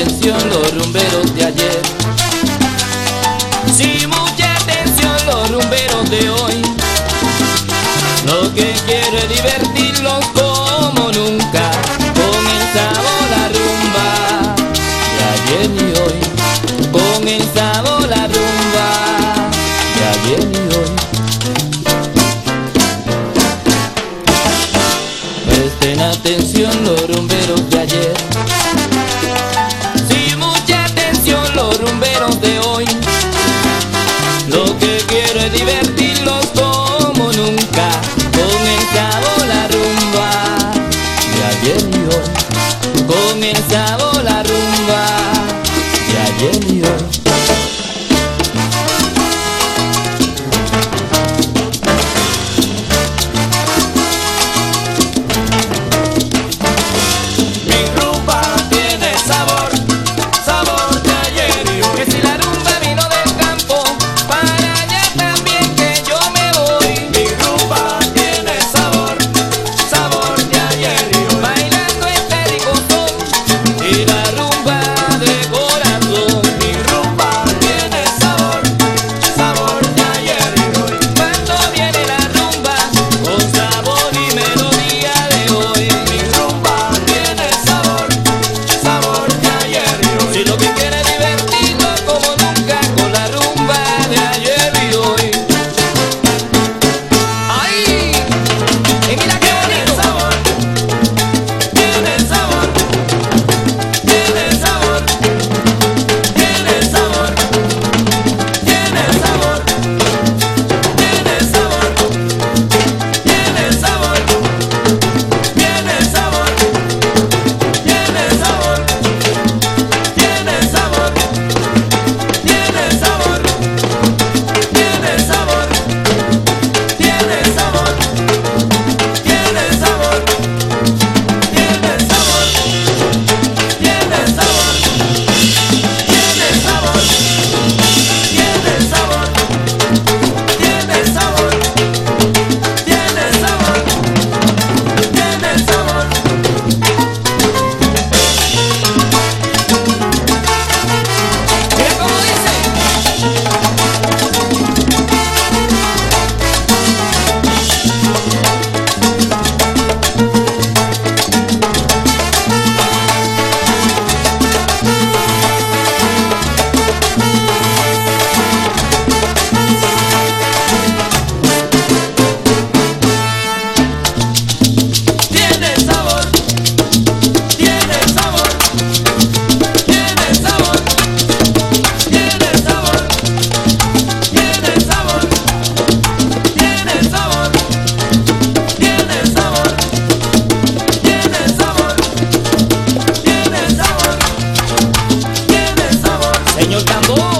atención los rumberos de ayer. Sí, mucha atención los rumberos de hoy. Lo que quiero es divertirlos. los tambores.